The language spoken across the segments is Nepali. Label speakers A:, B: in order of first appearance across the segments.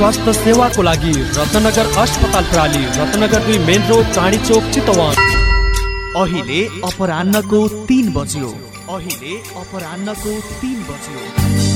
A: स्वास्थ्य सेवाको लागि रत्नगर अस्पताल प्राली रत्नगर दुई मेन रोड चाँडी चोक चितवन।
B: अहिले अपरान्नको तीन बज्यो। अहिले अपरान्नको तीन बज्यो।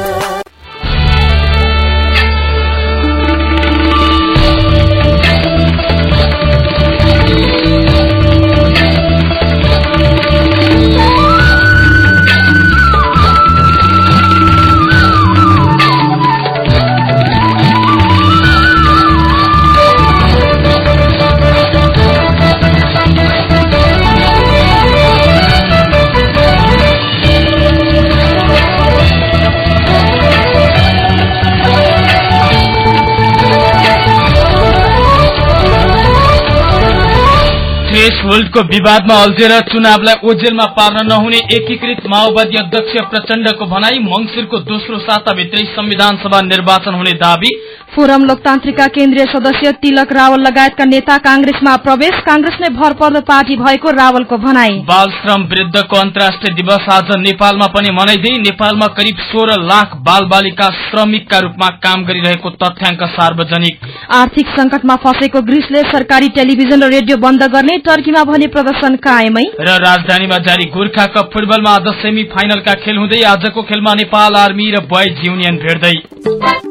C: थ्रेसहोल्डको विवादमा अल्झेर चुनावलाई ओझेलमा पार्न नहुने एकीकृत माओवादी अध्यक्ष प्रचण्डको भनाई मंगिरको दोस्रो साताभित्रै संविधान सभा निर्वाचन हुने दावी
D: फोरम लोकतान्त्रिकका केन्द्रीय सदस्य तिलक रावल लगायतका नेता कांग्रेसमा प्रवेश। कांग्रेस नै भरपर्दो पार्टी भएको रावलको भनाई।
C: बाल श्रम विरूद्धको अन्तर्राष्ट्रिय दिवस आज नेपालमा पनि मनाइँदै नेपालमा करिब सोह्र लाख बाल बालिका श्रमिकका रूपमा काम गरिरहेको तथ्याङ्क सार्वजनिक।
D: आर्थिक संकटमा फँसेको ग्रीसले सरकारी टेलिभिजन र रेडियो बन्द गर्ने टर्कीमा भने प्रदर्शन कायमै।
C: र राजधानीमा जारी गोर्खा कप फुटबलमा आज सेमी फाइनलका खेल हुँदै आजको खेलमा नेपाल आर्मी र बोइज युनियन भेट्दै।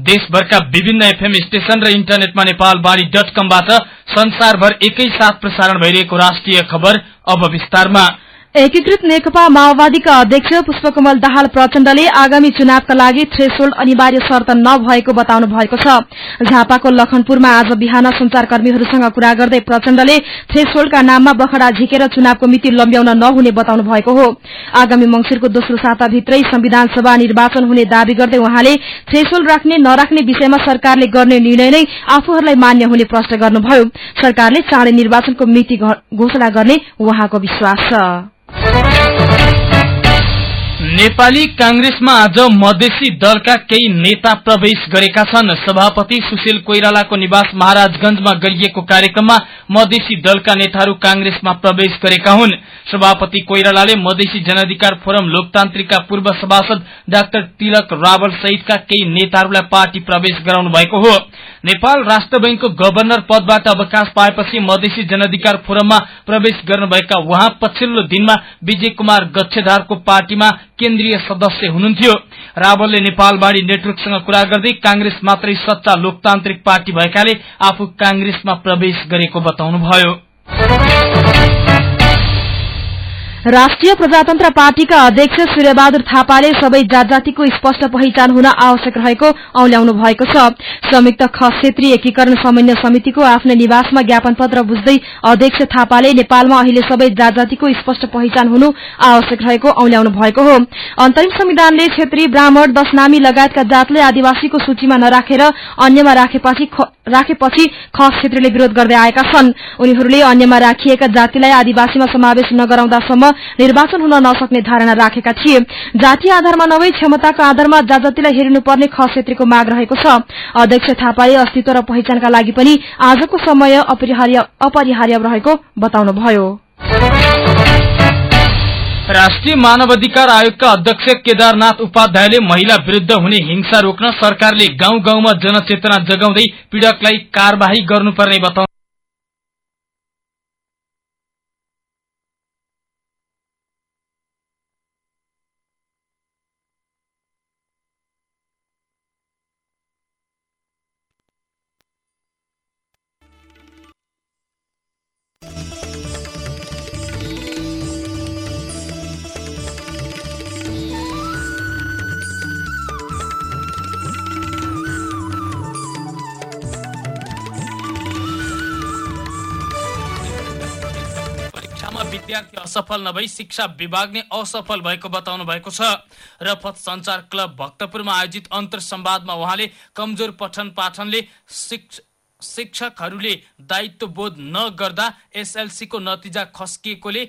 C: देशभरका विभिन्न एफएम स्टेशन र इन्टरनेटमा नेपाल बाणी डट कमबाट संसारभर एकै साथ प्रसारण भइरहेको राष्ट्रिय खबर अब विस्तारमा।
D: एकीकृत नेकपा माओवादीका अध्यक्ष पुष्पकमल दाहाल प्रचण्डले आगामी चुनावका लागि थ्रेसोल्ड अनिवार्य शर्त नभएको बताउनु भएको छ। झापाको लखनपुरमा आज बिहान संचारकर्मीहरूसँग कुरा गर्दै प्रचण्डले थ्रेसोल्डका नाममा बखडा झिकेर चुनावको मिति लम्ब्याउन नहुने बताउनु भएको हो। आगामी मंगिरको दोस्रो साताभित्रै संविधान सभा निर्वाचन हुने दावी गर्दै उहाँले थ्रेसोल्ड राख्ने नराख्ने विषयमा सरकारले गर्ने निर्णय नै आफूहरूलाई मान्य हुने प्रश्न गर्नुभयो। सरकारले चाँडै निर्वाचनको मिति घोषणा गर्ने उहाँको विश्वास छ।
C: नेपाली कांग्रेसमा आज मधेसी दलका केही नेता प्रवेश गरेका छन्। सभापति सुशील कोइरालाको निवास महाराजगंजमा गरिएको कार्यक्रममा मधेसी दलका नेताहरू कांग्रेसमा प्रवेश गरेका हुन्। सभापति कोइरालाले मधेसी जनाधिकार फोरम लोकतान्त्रिकका पूर्व सभासद डाक्टर तिलक रावल सहितका केही नेताहरूलाई पार्टी प्रवेश गराउनु भएको हो। नेपाल राष्ट्र बैंकको गवर्नर पदबाट अवकाश पाएपछि मधेसी जनाधिकार फोरममा प्रवेश गर्नुभएका उहाँ पछिल्लो दिनमा विजय कुमार गच्छेदारको पार्टीमा केन्द्रीय सदस्य हुनुहुन्थ्यो। रावलले नेपालवाणी नेटवर्कसँग कुरा गर्दै कांग्रेस मात्रै सच्चा लोकतान्त्रिक पार्टी भएकाले आफू कांग्रेसमा प्रवेश गरेको बताउनुभयो।
D: राष्ट्रिय प्रजातन्त्र पार्टीका अध्यक्ष सूर्यबहादुर थापाले सबै जात जातिको स्पष्ट पहिचान हुन आवश्यक रहेको औल्याउनु भएको छ। संयुक्त खस क्षेत्रीय एकीकरण समन्वय समितिको आफ्नो निवासमा ज्ञापन पत्र बुझ्दै अध्यक्ष थापाले नेपालमा अहिले सबै जात जातिको स्पष्ट पहिचान हुनु आवश्यक रहेको औल्याउनु भएको हो। अन्तरिम संविधानले क्षेत्रीय ब्राह्मण दशनामी लगायतका जातलाई आदिवासीको सूचीमा नराखेर अन्यमा राखेपछि राखेपछि खस क्षेत्रले विरोध गर्दै आएका छन्। उनीहरूले अन्यमा राखिएका जातिलाई आदिवासीमा समावेश नगराउँदासम्म निर्वाचन हुन नसक्ने धारणा राखेका थिए। जातीय आधारमा नभई क्षमताको आधारमा जात जातिलाई हेरिनुपर्ने खस क्षेत्रको माग रहेको छ। अध्यक्ष थापाले अस्तित्व र पहिचानका लागि पनि आजको समय अपरिहार्य रहेको बताउनुभयो।
C: राष्ट्रिय मानव अधिकार आयोगका अध्यक्ष केदारनाथ उपाध्यायले महिला विरूद्ध हुने हिंसा रोक्न सरकारले गाउँ गाउँमा जनचेतना जगाउँदै पीड़कलाई कार्यवाही गर्नुपर्ने बताउनु विद्यार्थी असफल नभई शिक्षा विभाग नै असफल भएको बताउनु भएको छ। रफत संचार क्लब भक्तपुरमा आयोजित अन्तर संवादमा उहाँले कमजोर पठन पाठनले शिक्षकहरूले दायित्व बोध नगर्दा एसएलसीको नतिजा खस्किएकोले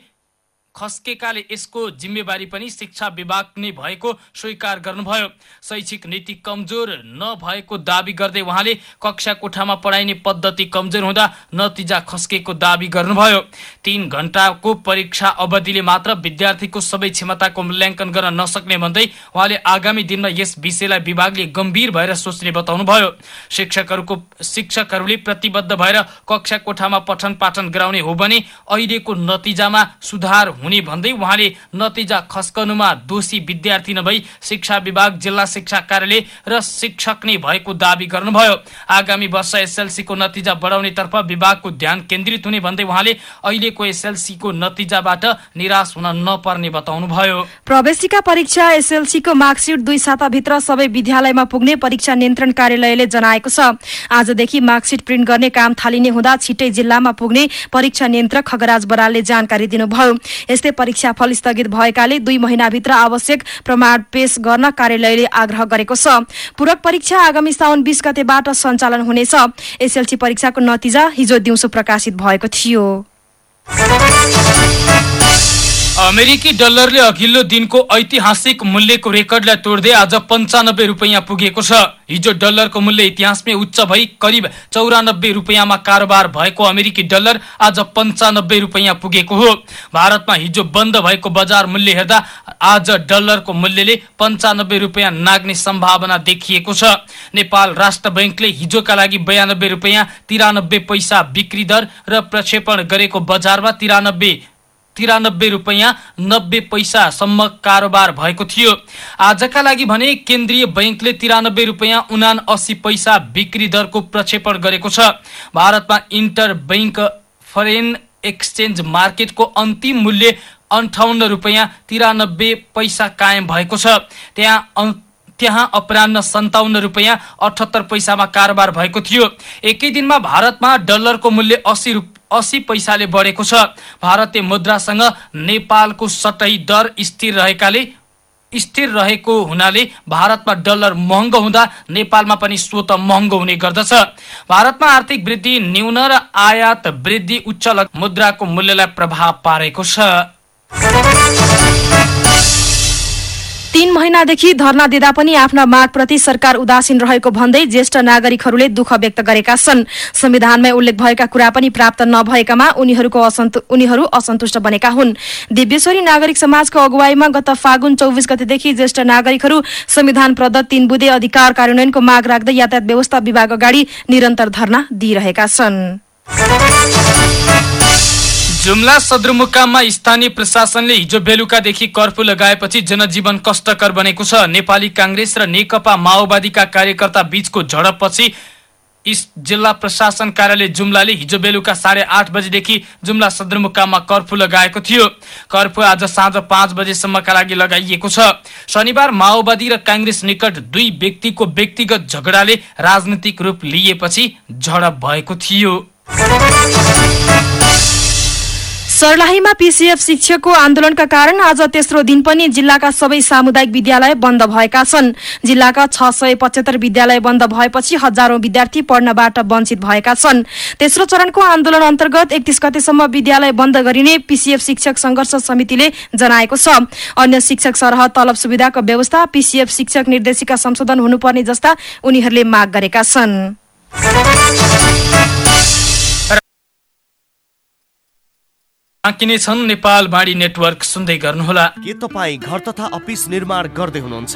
C: खस्केकाले यसको जिम्मेवारी पनि शिक्षा विभाग नै भएको स्वीकार गर्नुभयो। शैक्षिक नीति कमजोर नभएको दावी गर्दै उहाँले कक्षा कोठामा पढाइने पद्धति कमजोर हुँदा नतिजा खस्केको दावी गर्नुभयो। तीन घण्टाको परीक्षा अवधिले मात्र विद्यार्थीको सबै क्षमताको मूल्याङ्कन गर्न नसक्ने भन्दै उहाँले आगामी दिनमा यस विषयलाई विभागले गम्भीर भएर सोच्ने बताउनुभयो। शिक्षकहरूको शिक्षकहरूले प्रतिबद्ध भएर कक्षा कोठामा पठन पाठन गराउने हो भने अहिलेको नतिजामा सुधार हुने भन्दै उहाँले नतिजा खस्कनुमा दोषी विद्यार्थी नभई शिक्षा विभाग जिल्ला शिक्षा कार्यालय र शिक्षक नै भएको दावी गर्नुभयो। आगामी वर्ष एसएलसीको नतिजा बढाउनेतर्फ विभागको ध्यान केन्द्रित हुने भन्दै उहाँले अहिलेको एसएलसीको नतिजाबाट निराश हुन नपर्ने बताउनुभयो।
D: प्रवेशिका परीक्षा एसएलसीको मार्कसिट दुई साताभित्र सबै विद्यालयमा पुग्ने परीक्षा नियन्त्रण कार्यालयले जनाएको छ। आजदेखि मार्कसिट प्रिन्ट गर्ने काम थालिने हुँदा छिट्टै जिल्लामा पुग्ने परीक्षा नियन्त्रक खगराज बरालले जानकारी दिनुभयो। यस्तै परीक्षा फल स्थगित भएकाले दुई महिनाभित्र आवश्यक प्रमाण पेश गर्न कार्यालयले आग्रह गरेको छ। पूरक परीक्षा आगामी साउन बीस गतेबाट सञ्चालन हुनेछ। एसएलसी परीक्षाको नतिजा हिजो दिउँसो प्रकाशित भएको थियो।
C: अमेरिकी डलरले अघिल्लो दिनको ऐतिहासिक मूल्यको रेकर्डलाई तोड्दै आज पञ्चानब्बे रुपियाँ पुगेको छ। हिजो डलरको मूल्य इतिहासमै उच्च भई करिब चौरानब्बे रुपियाँमा कारोबार भएको अमेरिकी डलर आज पञ्चानब्बे रुपियाँ पुगेको हो। भारतमा हिजो बन्द भएको बजार मूल्य हेर्दा आज डलरको मूल्यले पञ्चानब्बे रुपियाँ नाग्ने सम्भावना देखिएको छ। नेपाल राष्ट्र बैङ्कले हिजोका लागि बयानब्बे रुपियाँ तिरानब्बे पैसा बिक्री दर र प्रक्षेपण गरेको बजारमा तिरानब्बे तिरानब्बे रुपियाँ नब्बे पैसासम्म कारोबार भएको थियो। आजका लागि भने केन्द्रीय बैङ्कले तिरानब्बे रुपियाँ उना अस्सी पैसा बिक्री दरको प्रक्षेपण गरेको छ। भारतमा इन्टर बैङ्क फरेन एक्सचेन्ज मार्केटको अन्तिम मूल्य अन्ठाउन्न रुपियाँ तिरानब्बे पैसा कायम भएको छ। त्यहाँ त्यहाँ अपरान्न सन्ताउन्न रुपियाँ अठहत्तर पैसामा कारोबार भएको थियो। एकै दिनमा भारतमा डलरको मूल्य अस्सी अस्सी पैसाले बढेको छ। भारतीय मुद्रासँग नेपालको सटै दर स्थिर रहेकाले स्थिर रहेको हुनाले भारतमा डलर महँगो हुँदा नेपालमा पनि स्वत महँगो हुने गर्दछ। भारतमा आर्थिक वृद्धि न्यून र आयात वृद्धि उच्च मुद्राको मूल्यलाई प्रभाव पारेको छ।
D: तीन महिनादेखि धरना दिँदा पनि आफ्ना मागप्रति सरकार उदासीन रहेको भन्दै ज्येष्ठ नागरिकहरूले दुःख व्यक्त गरेका छन्। संविधानमै उल्लेख भएका कुरा पनि प्राप्त नभएकामा उनीहरू असन्तुष्ट बनेका हुन्। दिव्यश्वरी नागरिक समाजको अगुवाईमा गत फागुन चौबिस गतेदेखि ज्येष्ठ नागरिकहरू संविधान प्रदत्त तीन बुधे अधिकार कार्यान्वयनको माग राख्दै यातायात व्यवस्था विभाग अगाडि निरन्तर धरना दिइरहेका छन्।
C: जुम्ला सदरमुकाममा स्थानीय प्रशासनले हिजो बेलुकादेखि कर्फ्यू लगाएपछि जनजीवन कष्टकर बनेको छ। नेपाली कांग्रेस र नेकपा माओवादीका कार्यकर्ता बीचको झडपपछि जिल्ला प्रशासन कार्यालय जुम्लाले हिजो बेलुका साढे आठ बजेदेखि जुम्ला सदरमुकाममा कर्फ्यू लगाएको थियो। कर्फ्यू आज साँझ पाँच बजेसम्मका लागि लगाइएको छ। शनिबार माओवादी र कांग्रेस निकट दुई व्यक्तिको व्यक्तिगत झगडाले राजनीतिक रूप लिएपछि झडप भएको थियो।
D: सर्लाहीमा पीसीएफ शिक्षकको आन्दोलनका कारण आज तेस्रो दिन पनि जिल्लाका सबै सामुदायिक विद्यालय बन्द भएका छन्। जिल्लाका छ सय पचहत्तर विद्यालय बन्द भएपछि हजारौं विद्यार्थी पढ्नबाट वञ्चित भएका छन्। तेस्रो चरणको आन्दोलन अन्तर्गत एकतीस गतेसम्म विद्यालय बन्द गरिने पीसीएफ शिक्षक संघर्ष समितिले जनाएको छ। अन्य शिक्षक सरह तलब सुविधाको व्यवस्था पीसीएफ शिक्षक निर्देशिका संशोधन हुनुपर्ने जस्ता उनीहरूले माग गरेका छन्।
C: बाँकी छन् नेपाल बाणी नेटवर्क सुन्दै गर्नुहोला।
E: के तपाईँ घर तथा अफिस निर्माण गर्दै हुनुहुन्छ?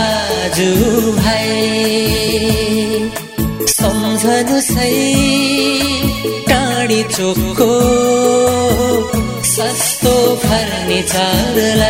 B: दाजु भाइ सम्झनु सही टाढी चोकको सस्तो फर्निचरलाई।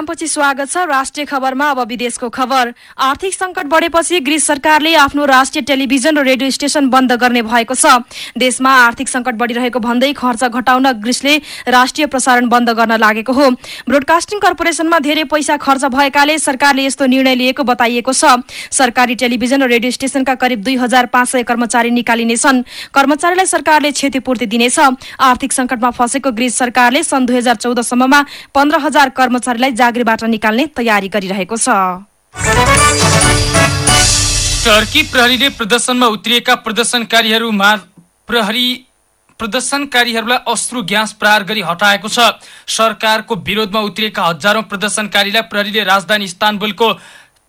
D: विश्रामपछि स्वागत छ। राष्ट्रिय खबरमा अब विदेशको खबर। आर्थिक संकट बढेपछि ग्रिस सरकारले आफ्नो राष्ट्रिय टेलिभिजन र रेडियो स्टेशन बन्द गर्ने भएको छ। देशमा आर्थिक संकट बढ़िरहेको भन्दै खर्च घटाउन ग्रिसले राष्ट्रिय प्रसारण बन्द गर्न लागेको हो। ब्रोडकास्टिङ कर्पोरेसनमा धेरै पैसा खर्च भएकाले सरकारले यस्तो निर्णय लिएको बताइएको छ। सरकारी टेलिभिजन र रेडियो स्टेशनका करिब दुई हजार पाँच सय कर्मचारी निकालिनेछन्। कर्मचारीलाई सरकारले क्षतिपूर्ति दिनेछ। आर्थिक संकटमा फँसेको ग्रिस सरकारले सन् दुई हजार चौधसम्ममा पन्ध्र हजार कर्मचारीलाई जागिरबाट निकाल्ने तयारी गरिरहेको छ।
C: टर्की प्रहरीले प्रदर्शनमा उत्रिएका प्रदर्शनकारीहरूमा प्रहरी प्रदर्शनकारीहरूलाई अश्रु ग्यास प्रहार गरी हटाएको छ। सरकारको विरोधमा उत्रिएका हजारौं प्रदर्शनकारीलाई प्रहरीले राजधानी इस्तानबुलको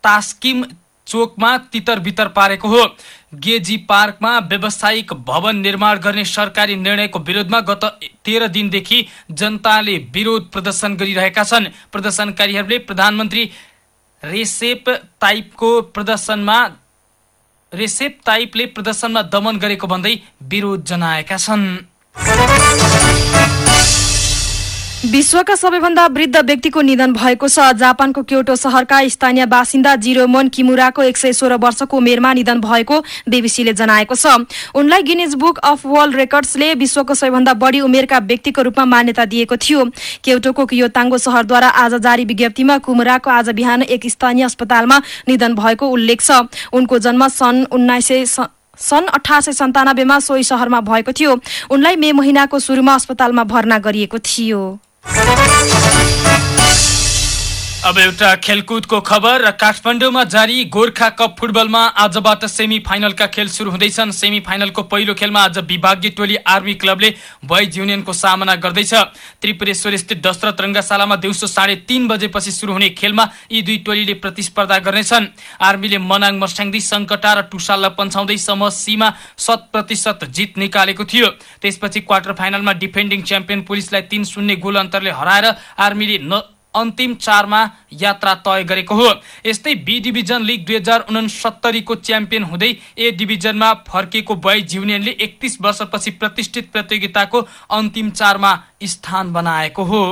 C: तास्किम चोकमा तितर बितर पारेको हो। गेजी पार्कमा व्यावसायिक भवन निर्माण गर्ने सरकारी निर्णयको विरोधमा गत तेह्र दिनदेखि जनताले विरोध प्रदर्शन गरिरहेका छन्। प्रदर्शनकारीहरूले प्रधानमन्त्री रेसेप ताइपको प्रदर्शनमा रेसेप ताइपले प्रदर्शनमा दमन गरेको भन्दै विरोध जनाएका छन्।
D: विश्वका सबैभन्दा वृद्ध व्यक्तिको निधन भएको छ। जापानको क्योटो शहरका स्थानीय बासिन्दा जिरोमोन किमुराको एक सय सोह्र वर्षको उमेरमा निधन भएको बीबीसीले जनाएको छ। उनलाई गिनिज बुक अफ वर्ल्ड रेकर्ड्सले विश्वको सबैभन्दा बढी उमेरका व्यक्तिको रूपमा मान्यता दिएको थियो। क्योटोको कियोताङ्गो शहरद्वारा आज जारी विज्ञप्तिमा कुमुराको आज बिहान एक स्थानीय अस्पतालमा निधन भएको उल्लेख छ। उनको जन्म सन् उन्नाइस सन् अठार सय सन्तानब्बेमा सोही शहरमा भएको थियो। उनलाई मे महिनाको सुरुमा अस्पतालमा भर्ना गरिएको थियो।
C: Música अब एउटा खेलकुदको खबर र काठमाडौँमा जारी गोर्खा कप फुटबलमा आजबाट सेमी फाइनलका खेल सुरु हुँदैछन्। सेमी फाइनलको पहिलो खेलमा आज विभागीय टोली आर्मी क्लबले बोइज युनियनको सामना गर्दैछ। त्रिपुरेश्वर स्थित दशरथ रङ्गशालामा दिउँसो साढे तीन बजेपछि सुरु हुने खेलमा यी दुई टोलीले प्रतिस्पर्धा गर्नेछन्। आर्मीले मनाङ मर्स्याङ्दी सङ्कटा र टुसाललाई पन्छाउँदै समूह सीमा शत प्रतिशत जित निकालेको थियो। त्यसपछि क्वार्टर फाइनलमा डिफेन्डिङ च्याम्पियन पुलिसलाई तीन शून्य गोल अन्तरले हराएर आर्मीले अन्तिम चारमा यात्रा तय गरेको हो। यस्तै बी डिभिजन लिग दुई हजार उनसत्तरीको च्याम्पियन हुँदै ए डिभिजनमा फर्किएको बोइज युनियनले एकतिस वर्षपछि प्रतिष्ठित प्रतियोगिताको अन्तिम चारमा स्थान बनाएको हो।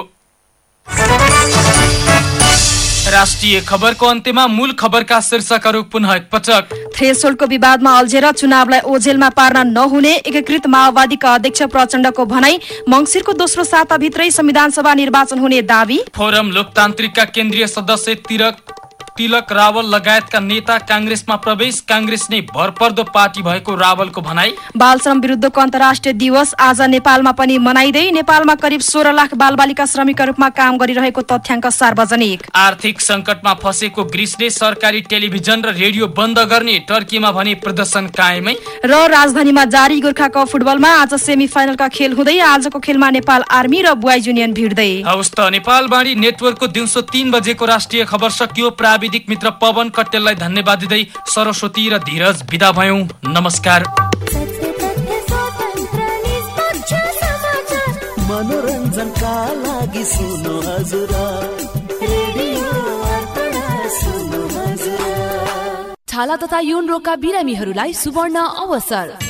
C: राष्ट्रिय खबरको अन्त्यमा मूल खबरका शीर्षकहरू पुनः एकपटक।
D: थ्रेसोल्डको विवादमा अल्झेर चुनावलाई ओझेलमा पार्न नहुने एकीकृत माओवादीका अध्यक्ष प्रचण्डको भनाई मंगिरको दोस्रो साताभित्रै संविधान सभा निर्वाचन हुने दावी।
C: फोरम लोकतान्त्रिकका केन्द्रीय सदस्य तिरक तिलक रावल लगायतका नेता काङ्ग्रेसमा प्रवेश। काङ्ग्रेस नै भरपर्दो पार्टी भएको रावलको भनाई।
D: बाल श्रम विरुद्धको अन्तर्राष्ट्रिय दिवस आज नेपालमा पनि मनाइँदै नेपालमा करिब सोह्र लाख बालबालिका श्रमिकका रूपमा काम गरिरहेको तथ्याङ्क सार्वजनिक।
C: आर्थिक संकटमा फसेको ग्रिसले सरकारी टेलिभिजन र रेडियो बन्द गर्ने टर्कीमा भने प्रदर्शन कायमै।
D: र राजधानीमा जारी गोर्खा कप फुटबलमा आज सेमी फाइनलका खेल हुँदै आजको खेलमा नेपाल आर्मी र बुवाई युनियन भिड्दै।
C: हवस् त नेपालवाणी नेटवर्कको दिउँसो तीन बजेको राष्ट्रिय खबर सकियो। प्राविधिक मित्र पवन कटेललाई धन्यवाद दिँदै सरस्वती र धीरज विदा भयौँ। नमस्कार।
B: मनोरञ्जनका लागि सुन्नु हजुर। रेडियो अर्पण सुन्नु हजुर।
F: छाला तथा यौन रोगका बिरामीहरूलाई सुवर्ण अवसर।